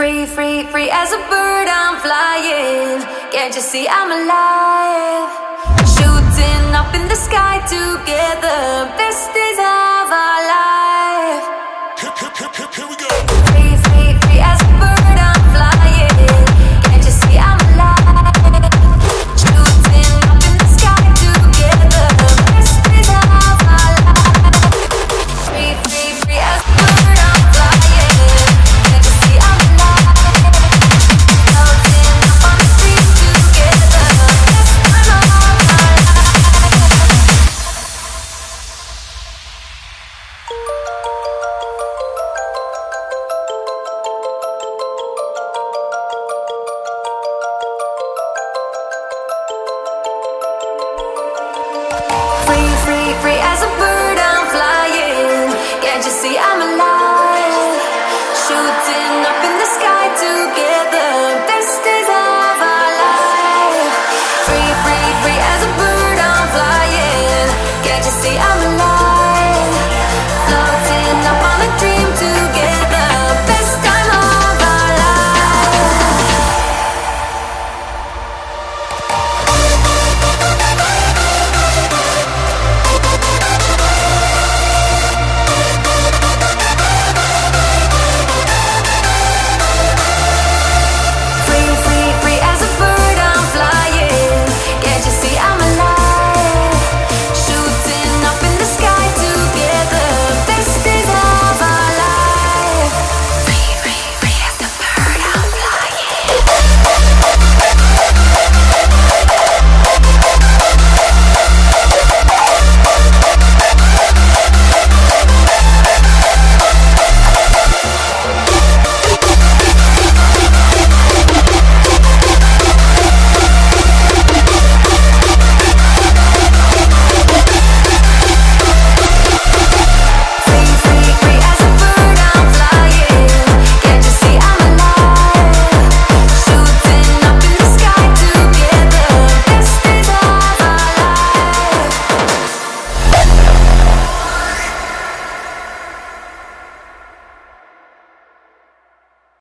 Free, free, free as a bird, I'm flying. Can't you see I'm alive? Shooting up in the sky together. Best days of our life. Here, we go. free, free.